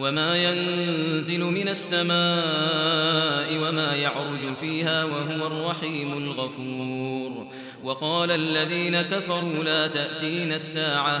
وما ينزل من السماء وما يعرج فيها وهو الرحيم الغفور وقال الذين كفروا لا تأتين الساعة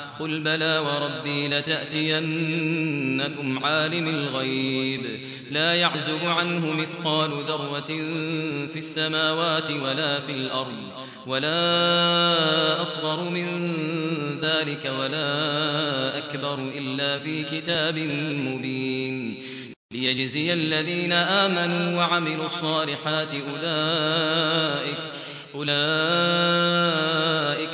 قل بلى وربي لتأتينكم عالم الغيب لا يعزب عنه مثقال ذرة في السماوات ولا في الأرض ولا أصغر من ذلك ولا أكبر إلا في كتاب مبين ليجزي الذين آمنوا وعملوا الصالحات أولئك أولئك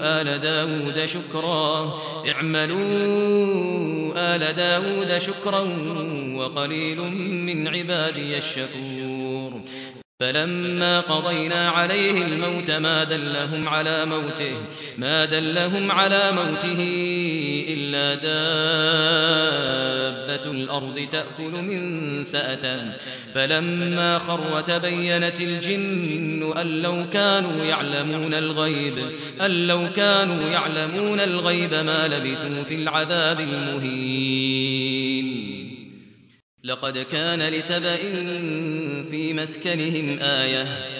آل داود شكرا. اعملوا آل داود شكرا وقليل من عبادي الشكور. فلما قضينا عليه الموت ما دلهم على موته ما دلهم على موته إلا دابة الأرض تأكل من سأته. فلما خر تبينت الجن أن لو كانوا يعلمون الغيب أن لو كانوا يعلمون الغيب ما لبثوا في العذاب المهين. لقد كان لسبأ في مسكنهم آية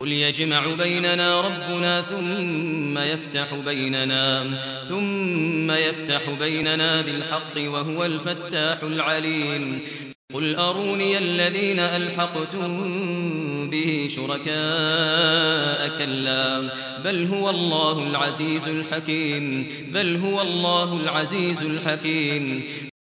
قل يجمع بيننا ربنا ثم يفتح بيننا ثم يفتح بيننا بالحق وهو الفتاح العليم. قل أروني الذين ألحقتم به شركاء كلا بل هو الله العزيز الحكيم بل هو الله العزيز الحكيم.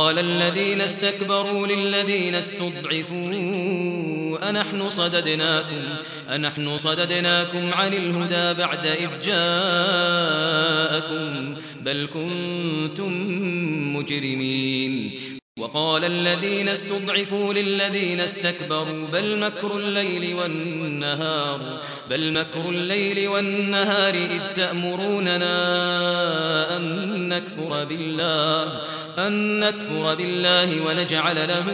قال الذين استكبروا للذين استضعفوا أنحن صددناكم أنحن صددناكم عن الهدى بعد إذ جاءكم بل كنتم مجرمين. وقال الذين استضعفوا للذين استكبروا بل مكر الليل والنهار بل مكر الليل والنهار إذ تأمروننا أن نكفر بالله أن نكفر بالله ونجعل له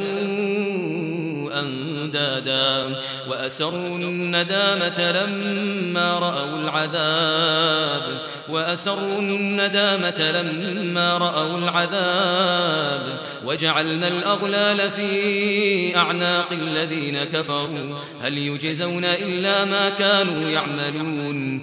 أندادا وأسروا الندامة لما رأوا العذاب وأسروا الندامة لما رأوا العذاب وجعلنا الأغلال في أعناق الذين كفروا هل يجزون إلا ما كانوا يعملون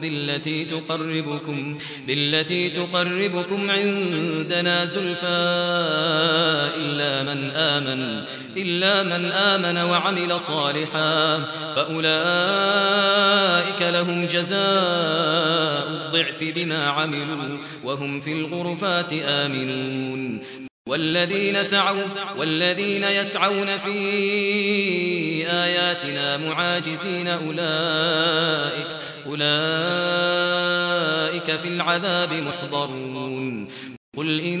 بالتي تقربكم بالتي تقربكم عندنا زلفى إلا من آمن إلا من آمن وعمل صالحا فأولئك لهم جزاء الضعف بما عملوا وهم في الغرفات آمنون. والذين سعوا والذين يسعون في آياتنا معاجزين أولئك أولئك في العذاب محضرون. قل إن